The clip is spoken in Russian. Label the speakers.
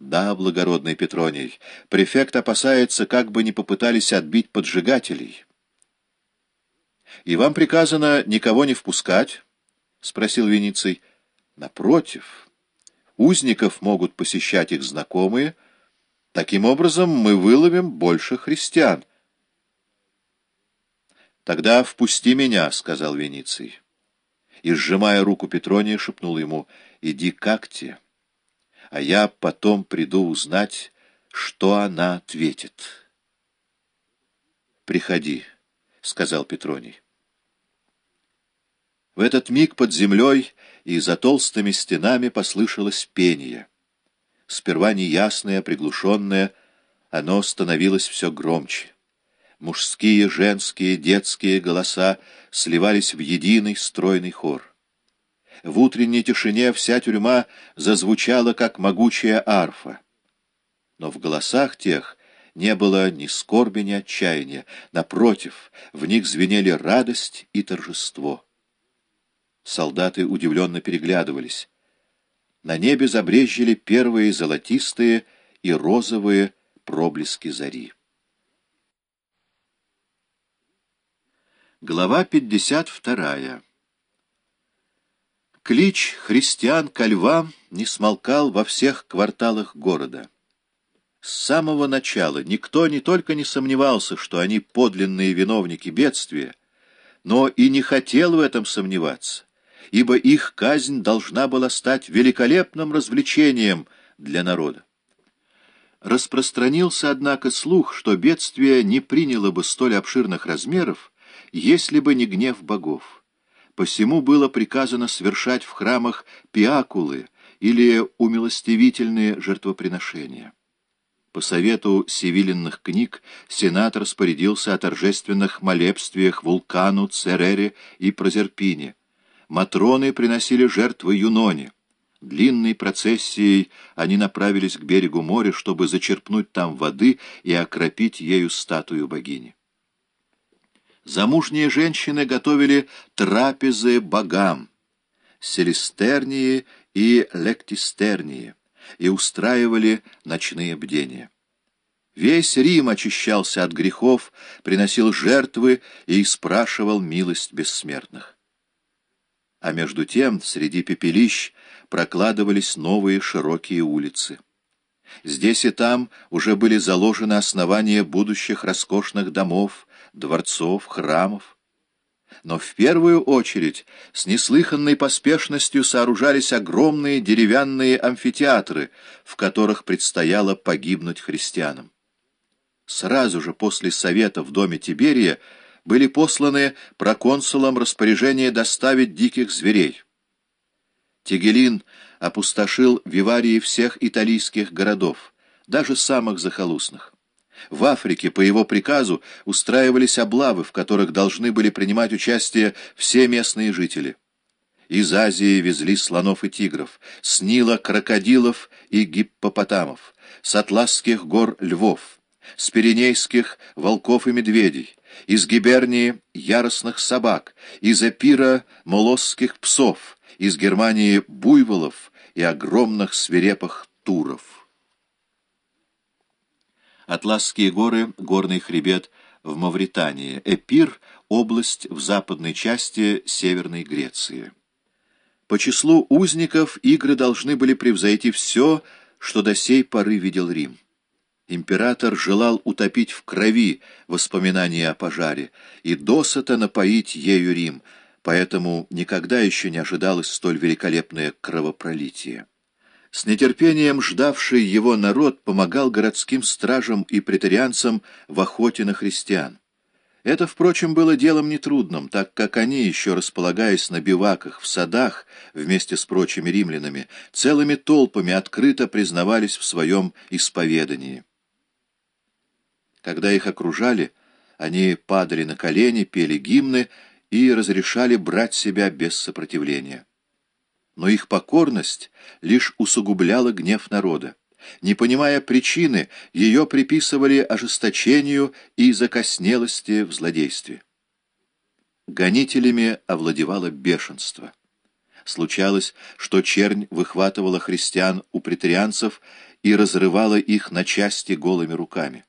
Speaker 1: Да, благородный Петроний, префект опасается, как бы не попытались отбить поджигателей. И вам приказано никого не впускать? — спросил Вениций. — Напротив, узников могут посещать их знакомые. Таким образом мы выловим больше христиан. — Тогда впусти меня, — сказал Вениций. И, сжимая руку Петрония, шепнул ему, — иди как те а я потом приду узнать, что она ответит. «Приходи», — сказал Петроний. В этот миг под землей и за толстыми стенами послышалось пение. Сперва неясное, приглушенное, оно становилось все громче. Мужские, женские, детские голоса сливались в единый стройный хор. В утренней тишине вся тюрьма зазвучала, как могучая арфа. Но в голосах тех не было ни скорби, ни отчаяния. Напротив, в них звенели радость и торжество. Солдаты удивленно переглядывались. На небе забрезжили первые золотистые и розовые проблески зари. Глава 52 Клич христиан ко львам не смолкал во всех кварталах города. С самого начала никто не только не сомневался, что они подлинные виновники бедствия, но и не хотел в этом сомневаться, ибо их казнь должна была стать великолепным развлечением для народа. Распространился, однако, слух, что бедствие не приняло бы столь обширных размеров, если бы не гнев богов. Посему было приказано совершать в храмах пиакулы или умилостивительные жертвоприношения. По совету севиленных книг сенат распорядился о торжественных молебствиях вулкану, Церере и Прозерпине. Матроны приносили жертвы Юноне. Длинной процессией они направились к берегу моря, чтобы зачерпнуть там воды и окропить ею статую богини. Замужние женщины готовили трапезы богам, селистернии и лектистернии, и устраивали ночные бдения. Весь Рим очищался от грехов, приносил жертвы и спрашивал милость бессмертных. А между тем среди пепелищ прокладывались новые широкие улицы. Здесь и там уже были заложены основания будущих роскошных домов, дворцов, храмов. Но в первую очередь с неслыханной поспешностью сооружались огромные деревянные амфитеатры, в которых предстояло погибнуть христианам. Сразу же после совета в доме Тиберия были посланы проконсулам распоряжение доставить диких зверей. Тигелин опустошил виварии всех италийских городов, даже самых захолустных. В Африке по его приказу устраивались облавы, в которых должны были принимать участие все местные жители. Из Азии везли слонов и тигров, с Нила крокодилов и гиппопотамов, с Атласских гор львов, с Пиренейских волков и медведей, из Гибернии яростных собак, из Эпира молосских псов, из Германии буйволов и огромных свирепых туров. Атласские горы, горный хребет в Мавритании, Эпир — область в западной части Северной Греции. По числу узников игры должны были превзойти все, что до сей поры видел Рим. Император желал утопить в крови воспоминания о пожаре и досыта напоить ею Рим, поэтому никогда еще не ожидалось столь великолепное кровопролитие. С нетерпением ждавший его народ помогал городским стражам и претарианцам в охоте на христиан. Это, впрочем, было делом нетрудным, так как они, еще располагаясь на биваках, в садах, вместе с прочими римлянами, целыми толпами открыто признавались в своем исповедании. Когда их окружали, они падали на колени, пели гимны и разрешали брать себя без сопротивления но их покорность лишь усугубляла гнев народа. Не понимая причины, ее приписывали ожесточению и закоснелости в злодействе. Гонителями овладевало бешенство. Случалось, что чернь выхватывала христиан у претарианцев и разрывала их на части голыми руками.